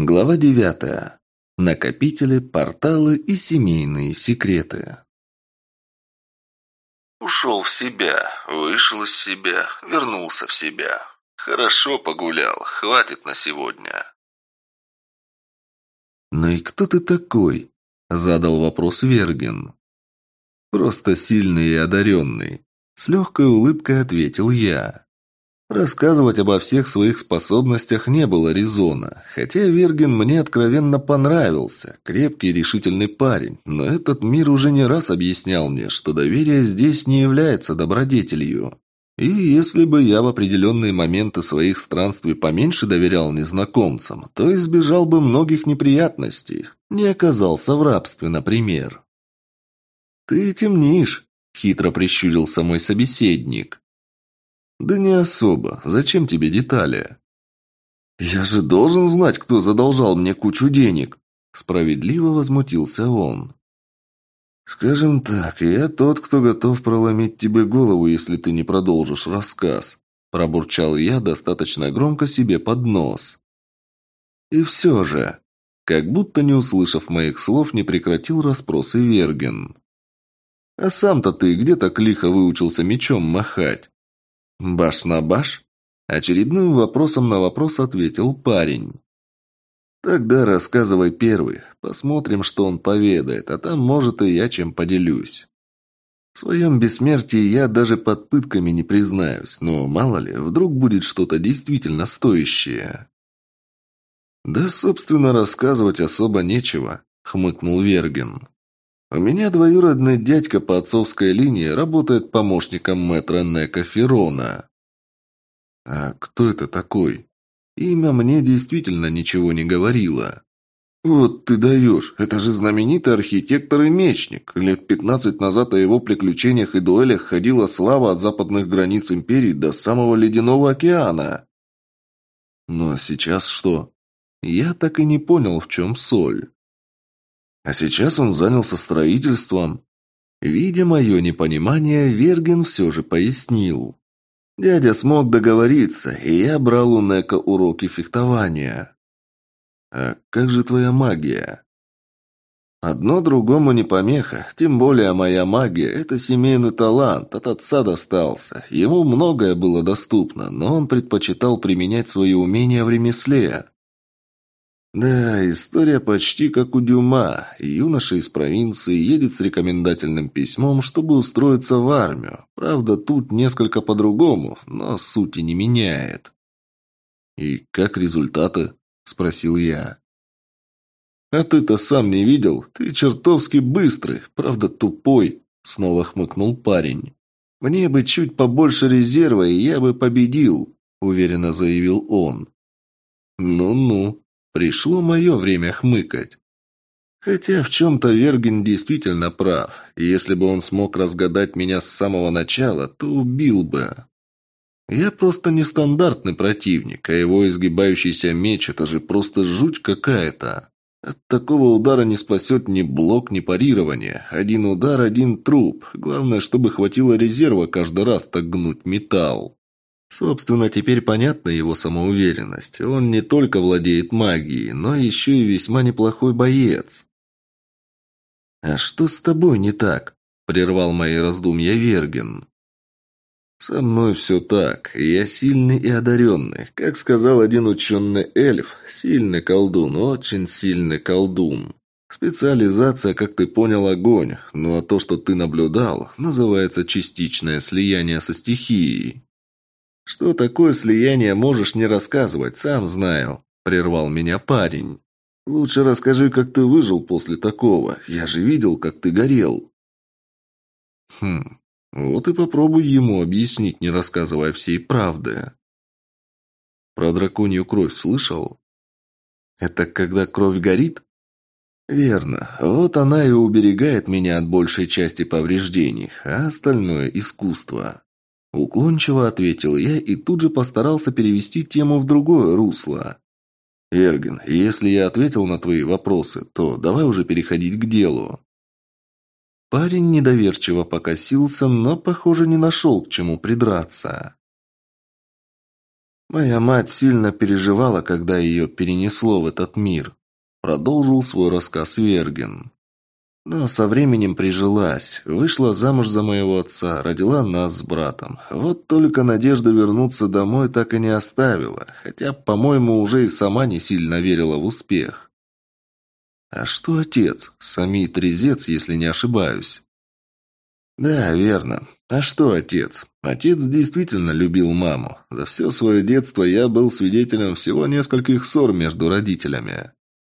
Глава девятая. Накопители, порталы и семейные секреты. Ушел в себя, вышел из себя, вернулся в себя. Хорошо погулял, хватит на сегодня. «Ну и кто ты такой?» – задал вопрос Верген. «Просто сильный и одаренный», – с легкой улыбкой ответил я. Рассказывать обо всех своих способностях не было резона, хотя Верген мне откровенно понравился, крепкий и решительный парень, но этот мир уже не раз объяснял мне, что доверие здесь не является добродетелью. И если бы я в определенные моменты своих странствий поменьше доверял незнакомцам, то избежал бы многих неприятностей, не оказался в рабстве, например. «Ты темнишь», — хитро прищурился мой собеседник. «Да не особо. Зачем тебе детали?» «Я же должен знать, кто задолжал мне кучу денег!» Справедливо возмутился он. «Скажем так, я тот, кто готов проломить тебе голову, если ты не продолжишь рассказ», пробурчал я достаточно громко себе под нос. И все же, как будто не услышав моих слов, не прекратил расспросы Верген. «А сам-то ты где так лихо выучился мечом махать?» «Баш на баш?» Очередным вопросом на вопрос ответил парень. «Тогда рассказывай первый. Посмотрим, что он поведает, а там, может, и я чем поделюсь». В своем бессмертии я даже под пытками не признаюсь, но мало ли, вдруг будет что-то действительно стоящее. «Да, собственно, рассказывать особо нечего», — хмыкнул Верген. У меня двоюродный дядька по отцовской линии работает помощником мэтра Нека Ферона. А кто это такой? Имя мне действительно ничего не говорило. Вот ты даешь, это же знаменитый архитектор и мечник. Лет пятнадцать назад о его приключениях и дуэлях ходила слава от западных границ империи до самого Ледяного океана. А сейчас что? Я так и не понял, в чем соль. А сейчас он занялся строительством. Видя мое непонимание, Верген все же пояснил. Дядя смог договориться, и я брал у Нека уроки фехтования. «А как же твоя магия?» «Одно другому не помеха, тем более моя магия – это семейный талант, от отца достался. Ему многое было доступно, но он предпочитал применять свои умения в ремесле. Да, история почти как у Дюма. Юноша из провинции едет с рекомендательным письмом, чтобы устроиться в армию. Правда, тут несколько по-другому, но сути не меняет. «И как результаты?» – спросил я. «А ты-то сам не видел? Ты чертовски быстрый, правда тупой», – снова хмыкнул парень. «Мне бы чуть побольше резерва, и я бы победил», – уверенно заявил он. «Ну-ну», Пришло мое время хмыкать. Хотя в чем-то Верген действительно прав. Если бы он смог разгадать меня с самого начала, то убил бы. Я просто нестандартный противник, а его изгибающийся меч – это же просто жуть какая-то. От такого удара не спасет ни блок, ни парирование. Один удар – один труп. Главное, чтобы хватило резерва каждый раз так гнуть металл. Собственно, теперь понятна его самоуверенность. Он не только владеет магией, но еще и весьма неплохой боец. «А что с тобой не так?» – прервал мои раздумья Верген. «Со мной все так. Я сильный и одаренный. Как сказал один ученый эльф, сильный колдун, очень сильный колдун. Специализация, как ты понял, огонь. Ну а то, что ты наблюдал, называется частичное слияние со стихией». «Что такое слияние, можешь не рассказывать, сам знаю», – прервал меня парень. «Лучше расскажи, как ты выжил после такого. Я же видел, как ты горел». «Хм, вот и попробуй ему объяснить, не рассказывая всей правды». «Про драконью кровь слышал?» «Это когда кровь горит?» «Верно. Вот она и уберегает меня от большей части повреждений, а остальное – искусство». Уклончиво ответил я и тут же постарался перевести тему в другое русло. «Эрген, если я ответил на твои вопросы, то давай уже переходить к делу». Парень недоверчиво покосился, но, похоже, не нашел к чему придраться. Моя мать сильно переживала, когда ее перенесло в этот мир. Продолжил свой рассказ Верген. Но со временем прижилась, вышла замуж за моего отца, родила нас с братом. Вот только надежда вернуться домой так и не оставила, хотя, по-моему, уже и сама не сильно верила в успех. А что отец? Самит Резец, если не ошибаюсь. Да, верно. А что отец? Отец действительно любил маму. За все свое детство я был свидетелем всего нескольких ссор между родителями.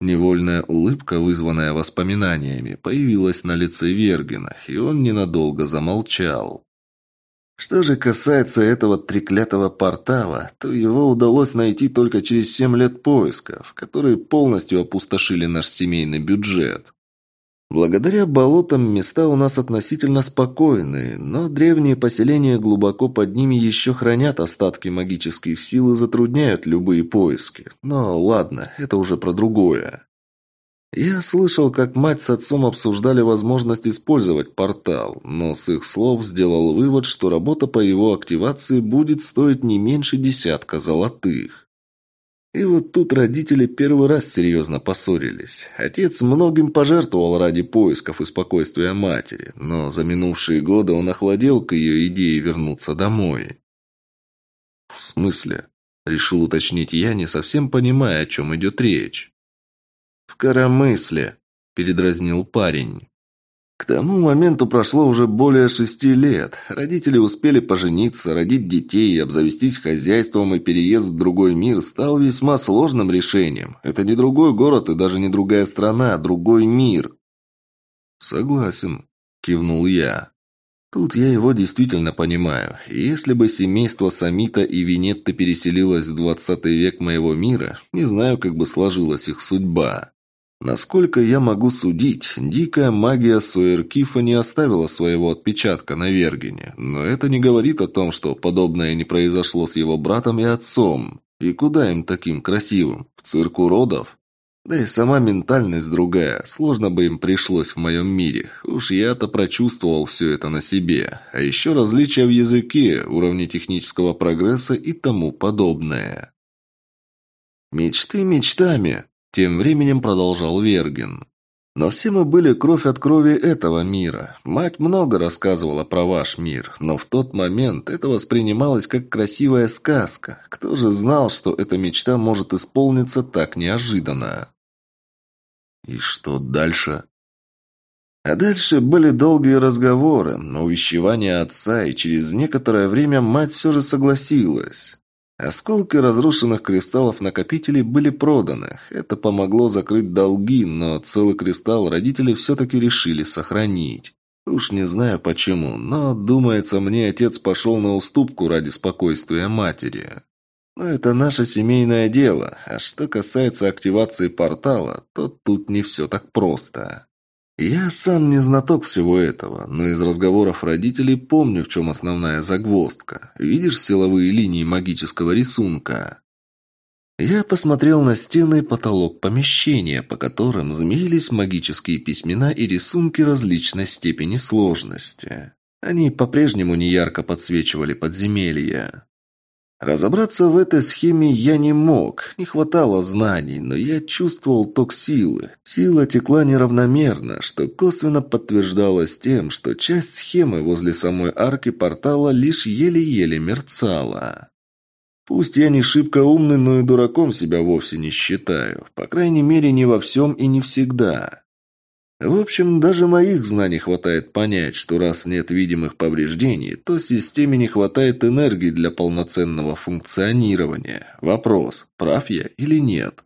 Невольная улыбка, вызванная воспоминаниями, появилась на лице Вергина, и он ненадолго замолчал. Что же касается этого треклятого портала, то его удалось найти только через семь лет поисков, которые полностью опустошили наш семейный бюджет. Благодаря болотам места у нас относительно спокойные, но древние поселения глубоко под ними еще хранят остатки магических сил и затрудняют любые поиски. Но ладно, это уже про другое. Я слышал, как мать с отцом обсуждали возможность использовать портал, но с их слов сделал вывод, что работа по его активации будет стоить не меньше десятка золотых. И вот тут родители первый раз серьезно поссорились. Отец многим пожертвовал ради поисков и спокойствия матери, но за минувшие годы он охладел к ее идее вернуться домой. «В смысле?» – решил уточнить я, не совсем понимая, о чем идет речь. «В коромысле», – передразнил парень. К тому моменту прошло уже более шести лет. Родители успели пожениться, родить детей, обзавестись хозяйством, и переезд в другой мир стал весьма сложным решением. Это не другой город и даже не другая страна, а другой мир. «Согласен», – кивнул я. Тут я его действительно понимаю. Если бы семейство Самита и Винетты переселилось в двадцатый век моего мира, не знаю, как бы сложилась их судьба. Насколько я могу судить, дикая магия Суэркифа не оставила своего отпечатка на Вергине, но это не говорит о том, что подобное не произошло с его братом и отцом. И куда им таким красивым? В цирк уродов? Да и сама ментальность другая, сложно бы им пришлось в моем мире. Уж я-то прочувствовал все это на себе. А еще различия в языке, уровне технического прогресса и тому подобное. Мечты мечтами, тем временем продолжал Верген. Но все мы были кровь от крови этого мира. Мать много рассказывала про ваш мир, но в тот момент это воспринималось как красивая сказка. Кто же знал, что эта мечта может исполниться так неожиданно? И что дальше? А дальше были долгие разговоры, увещевания отца, и через некоторое время мать все же согласилась. Осколки разрушенных кристаллов-накопителей были проданы. Это помогло закрыть долги, но целый кристалл родители все-таки решили сохранить. Уж не знаю почему, но, думается мне, отец пошел на уступку ради спокойствия матери. Но это наше семейное дело, а что касается активации портала, то тут не все так просто. Я сам не знаток всего этого, но из разговоров родителей помню, в чем основная загвоздка. Видишь силовые линии магического рисунка? Я посмотрел на стены и потолок помещения, по которым змеились магические письмена и рисунки различной степени сложности. Они по-прежнему неярко подсвечивали подземелья. Разобраться в этой схеме я не мог, не хватало знаний, но я чувствовал ток силы. Сила текла неравномерно, что косвенно подтверждалось тем, что часть схемы возле самой арки портала лишь еле-еле мерцала. Пусть я не шибко умный, но и дураком себя вовсе не считаю. По крайней мере, не во всем и не всегда. В общем, даже моих знаний хватает понять, что раз нет видимых повреждений, то системе не хватает энергии для полноценного функционирования. Вопрос, прав я или нет?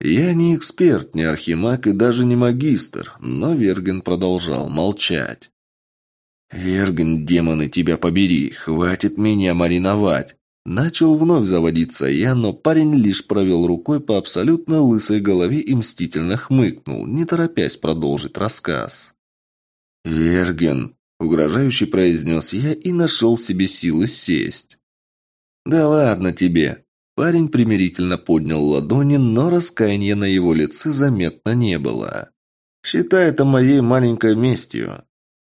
Я не эксперт, не архимаг и даже не магистр, но Верген продолжал молчать. «Верген, демоны, тебя побери, хватит меня мариновать!» Начал вновь заводиться я, но парень лишь провел рукой по абсолютно лысой голове и мстительно хмыкнул, не торопясь продолжить рассказ. «Верген», — угрожающе произнес я и нашел в себе силы сесть. «Да ладно тебе». Парень примирительно поднял ладони, но раскаяния на его лице заметно не было. «Считай это моей маленькой местью.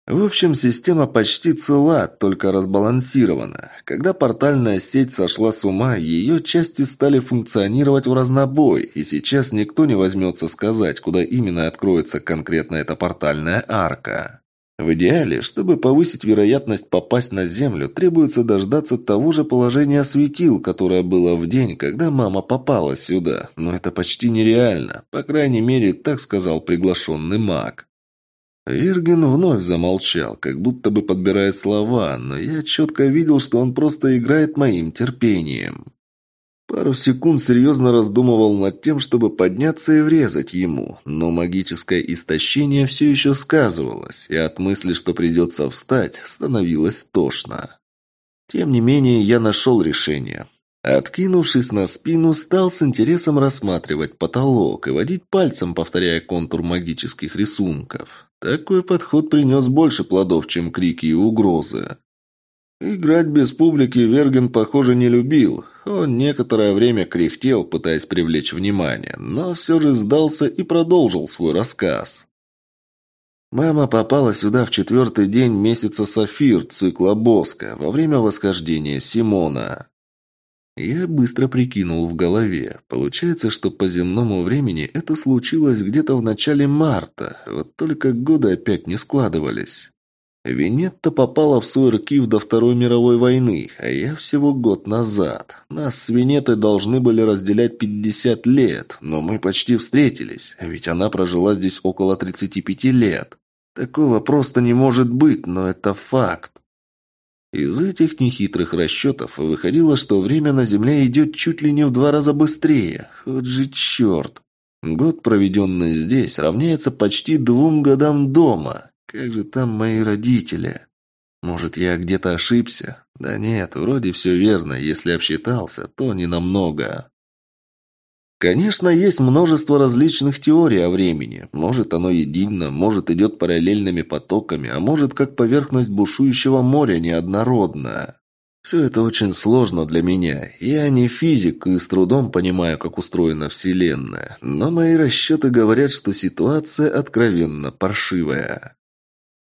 В общем, система почти цела, только разбалансирована. Когда портальная сеть сошла с ума, ее части стали функционировать в разнобой, и сейчас никто не возьмется сказать, куда именно откроется конкретно эта портальная арка. В идеале, чтобы повысить вероятность попасть на Землю, требуется дождаться того же положения светил, которое было в день, когда мама попала сюда. Но это почти нереально. По крайней мере, так сказал приглашенный маг. Вирген вновь замолчал, как будто бы подбирая слова, но я четко видел, что он просто играет моим терпением. Пару секунд серьезно раздумывал над тем, чтобы подняться и врезать ему, но магическое истощение все еще сказывалось, и от мысли, что придется встать, становилось тошно. Тем не менее, я нашел решение. Откинувшись на спину, стал с интересом рассматривать потолок и водить пальцем, повторяя контур магических рисунков. Такой подход принес больше плодов, чем крики и угрозы. Играть без публики Верген, похоже, не любил. Он некоторое время кряхтел, пытаясь привлечь внимание, но все же сдался и продолжил свой рассказ. Мама попала сюда в четвертый день месяца Сафир, цикла Боска, во время восхождения Симона. Я быстро прикинул в голове. Получается, что по земному времени это случилось где-то в начале марта, вот только годы опять не складывались. Венетта попала в Суэркив до Второй мировой войны, а я всего год назад. Нас с Венетой должны были разделять 50 лет, но мы почти встретились, ведь она прожила здесь около 35 лет. Такого просто не может быть, но это факт. Из этих нехитрых расчетов выходило, что время на Земле идет чуть ли не в два раза быстрее. Вот же черт! Год, проведенный здесь, равняется почти двум годам дома. Как же там мои родители? Может, я где-то ошибся? Да нет, вроде все верно. Если обсчитался, то не намного. Конечно, есть множество различных теорий о времени. Может, оно едино, может, идет параллельными потоками, а может, как поверхность бушующего моря, неоднородно. Все это очень сложно для меня. Я не физик и с трудом понимаю, как устроена Вселенная. Но мои расчеты говорят, что ситуация откровенно паршивая.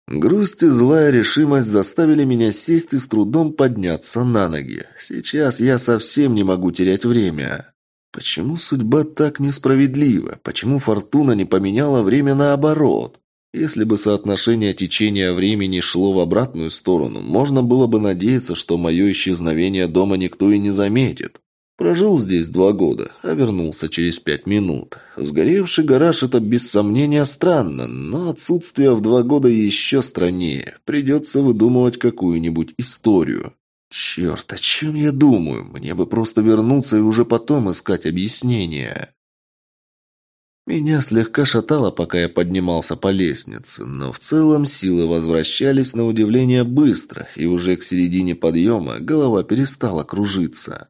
Грусть и злая решимость заставили меня сесть и с трудом подняться на ноги. Сейчас я совсем не могу терять время. Почему судьба так несправедлива? Почему фортуна не поменяла время наоборот? Если бы соотношение течения времени шло в обратную сторону, можно было бы надеяться, что мое исчезновение дома никто и не заметит. Прожил здесь два года, а вернулся через пять минут. Сгоревший гараж – это без сомнения странно, но отсутствие в два года еще страннее. Придется выдумывать какую-нибудь историю. Черт, о чем я думаю? Мне бы просто вернуться и уже потом искать объяснение. Меня слегка шатало, пока я поднимался по лестнице, но в целом силы возвращались на удивление быстро, и уже к середине подъема голова перестала кружиться.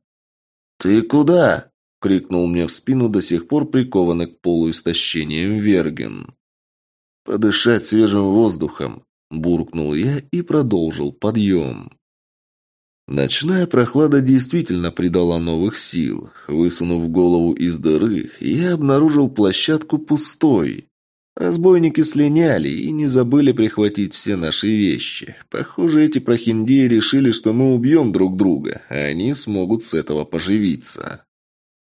«Ты куда?» — крикнул мне в спину до сих пор прикованный к полу истощением Верген. «Подышать свежим воздухом», — буркнул я и продолжил подъем. Ночная прохлада действительно придала новых сил. Высунув голову из дыры, я обнаружил площадку пустой. Разбойники слиняли и не забыли прихватить все наши вещи. Похоже, эти прохиндеи решили, что мы убьем друг друга, а они смогут с этого поживиться.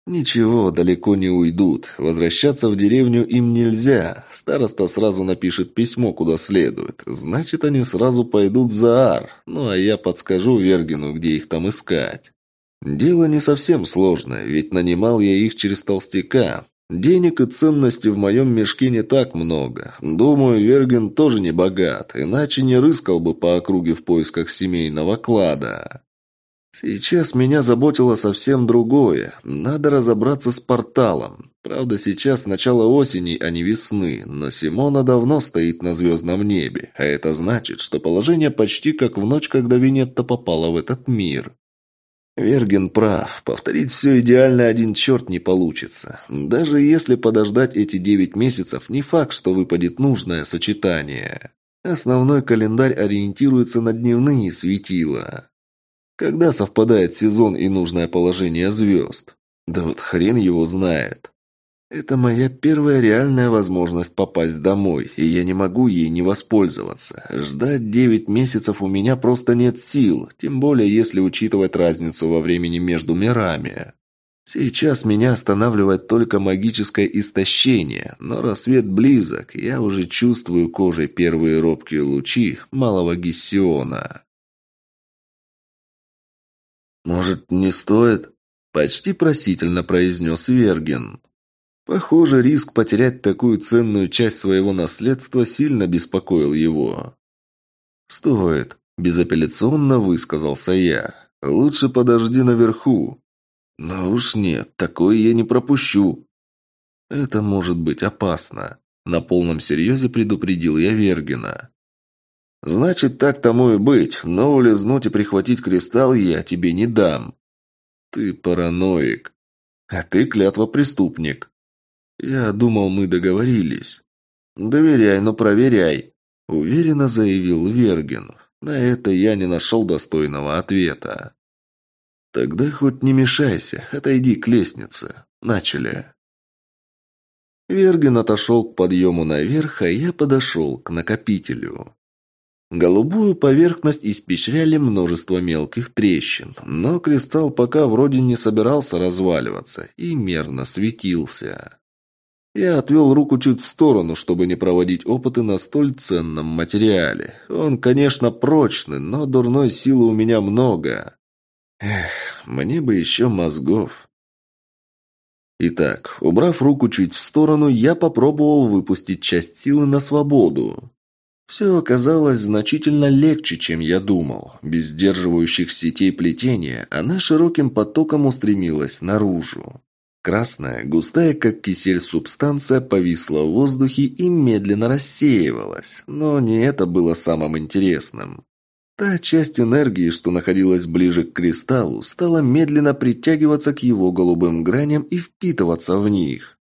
Ничего, далеко не уйдут. Возвращаться в деревню им нельзя. Староста сразу напишет письмо, куда следует. Значит, они сразу пойдут в Заар. Ну, а я подскажу Вергину, где их там искать. Дело не совсем сложное, ведь нанимал я их через толстяка. Денег и ценностей в моем мешке не так много. Думаю, Верген тоже не богат, иначе не рыскал бы по округе в поисках семейного клада. Сейчас меня заботило совсем другое. Надо разобраться с порталом. Правда, сейчас начало осени, а не весны, но Симона давно стоит на звездном небе, а это значит, что положение почти как в ночь, когда Винетта попала в этот мир. Верген прав. Повторить все идеально один черт не получится. Даже если подождать эти девять месяцев, не факт, что выпадет нужное сочетание. Основной календарь ориентируется на дневные светила. Когда совпадает сезон и нужное положение звезд? Да вот хрен его знает. Это моя первая реальная возможность попасть домой, и я не могу ей не воспользоваться. Ждать девять месяцев у меня просто нет сил, тем более если учитывать разницу во времени между мирами. Сейчас меня останавливает только магическое истощение, но рассвет близок, я уже чувствую кожей первые робкие лучи малого гессиона. «Может, не стоит?» – почти просительно произнес Верген. Похоже, риск потерять такую ценную часть своего наследства сильно беспокоил его. «Стоит», – безапелляционно высказался я. «Лучше подожди наверху». «Ну уж нет, такое я не пропущу». «Это может быть опасно», – на полном серьезе предупредил я Вергина. «Значит, так тому и быть, но улизнуть и прихватить кристалл я тебе не дам». «Ты параноик. А ты клятва преступник». «Я думал, мы договорились». «Доверяй, но проверяй», – уверенно заявил Верген. На это я не нашел достойного ответа. «Тогда хоть не мешайся, отойди к лестнице. Начали». Верген отошел к подъему наверх, а я подошел к накопителю. Голубую поверхность испещряли множество мелких трещин, но кристалл пока вроде не собирался разваливаться и мерно светился. Я отвел руку чуть в сторону, чтобы не проводить опыты на столь ценном материале. Он, конечно, прочный, но дурной силы у меня много. Эх, мне бы еще мозгов. Итак, убрав руку чуть в сторону, я попробовал выпустить часть силы на свободу. Все оказалось значительно легче, чем я думал. Без сдерживающих сетей плетения она широким потоком устремилась наружу. Красная, густая, как кисель субстанция, повисла в воздухе и медленно рассеивалась. Но не это было самым интересным. Та часть энергии, что находилась ближе к кристаллу, стала медленно притягиваться к его голубым граням и впитываться в них.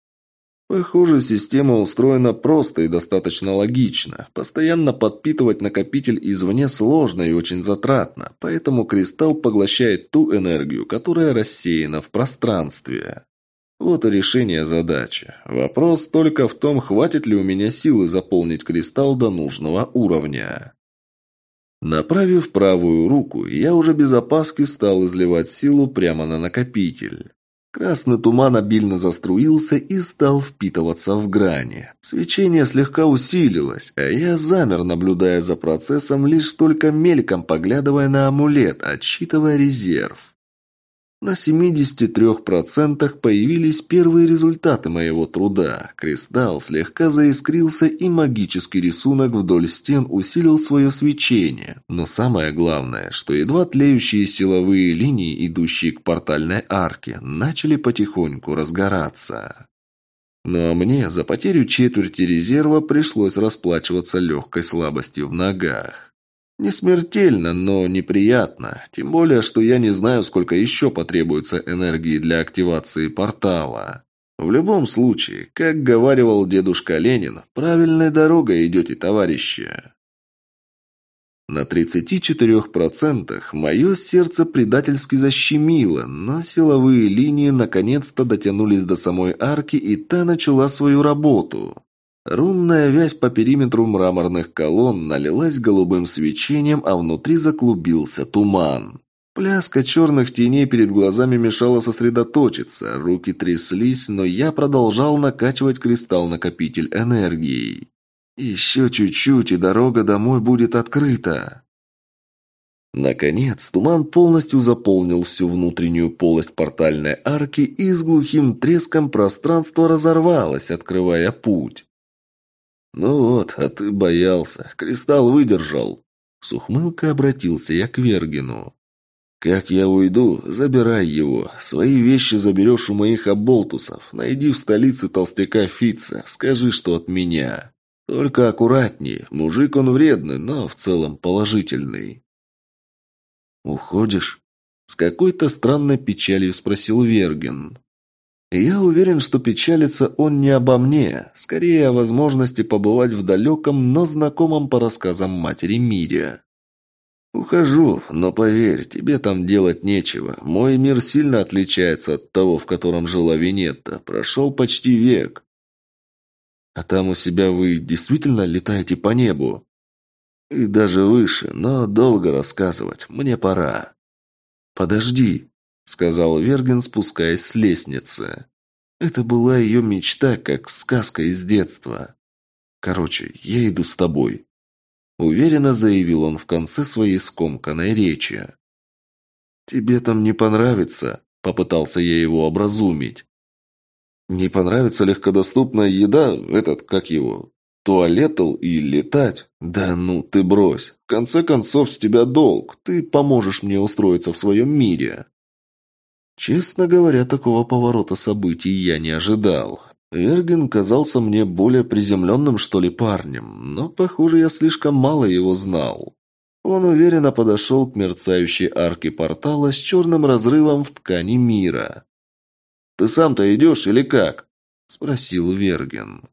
Похоже, система устроена просто и достаточно логично. Постоянно подпитывать накопитель извне сложно и очень затратно, поэтому кристалл поглощает ту энергию, которая рассеяна в пространстве. Вот и решение задачи. Вопрос только в том, хватит ли у меня силы заполнить кристалл до нужного уровня. Направив правую руку, я уже без опаски стал изливать силу прямо на накопитель. Красный туман обильно заструился и стал впитываться в грани. Свечение слегка усилилось, а я замер, наблюдая за процессом, лишь только мельком поглядывая на амулет, отсчитывая резерв. На 73% появились первые результаты моего труда. Кристалл слегка заискрился, и магический рисунок вдоль стен усилил свое свечение. Но самое главное, что едва тлеющие силовые линии, идущие к портальной арке, начали потихоньку разгораться. Ну а мне за потерю четверти резерва пришлось расплачиваться легкой слабостью в ногах. Не смертельно, но неприятно. Тем более, что я не знаю, сколько еще потребуется энергии для активации портала. В любом случае, как говаривал дедушка Ленин, правильной дорогой идете, товарищи. На 34% мое сердце предательски защемило, но силовые линии наконец-то дотянулись до самой арки, и та начала свою работу. Рунная вязь по периметру мраморных колонн налилась голубым свечением, а внутри заклубился туман. Пляска черных теней перед глазами мешала сосредоточиться, руки тряслись, но я продолжал накачивать кристалл-накопитель энергией. Еще чуть-чуть, и дорога домой будет открыта. Наконец, туман полностью заполнил всю внутреннюю полость портальной арки, и с глухим треском пространство разорвалось, открывая путь. «Ну вот, а ты боялся. Кристалл выдержал». С ухмылкой обратился я к Вергину. «Как я уйду, забирай его. Свои вещи заберешь у моих оболтусов. Найди в столице толстяка Фица. Скажи, что от меня. Только аккуратнее. Мужик он вредный, но в целом положительный». «Уходишь?» С какой-то странной печалью спросил Верген. Я уверен, что печалится он не обо мне, скорее о возможности побывать в далеком, но знакомом по рассказам матери мире. «Ухожу, но поверь, тебе там делать нечего. Мой мир сильно отличается от того, в котором жила Винетта. Прошел почти век». «А там у себя вы действительно летаете по небу?» «И даже выше, но долго рассказывать. Мне пора». «Подожди», — сказал Верген, спускаясь с лестницы. Это была ее мечта, как сказка из детства. «Короче, я иду с тобой», — уверенно заявил он в конце своей скомканной речи. «Тебе там не понравится», — попытался я его образумить. «Не понравится легкодоступная еда, этот, как его, туалетл и летать? Да ну ты брось. В конце концов, с тебя долг. Ты поможешь мне устроиться в своем мире». Честно говоря, такого поворота событий я не ожидал. Эрген казался мне более приземленным, что ли, парнем, но, похоже, я слишком мало его знал. Он уверенно подошел к мерцающей арке портала с черным разрывом в ткани мира. «Ты сам-то идешь или как?» – спросил Верген.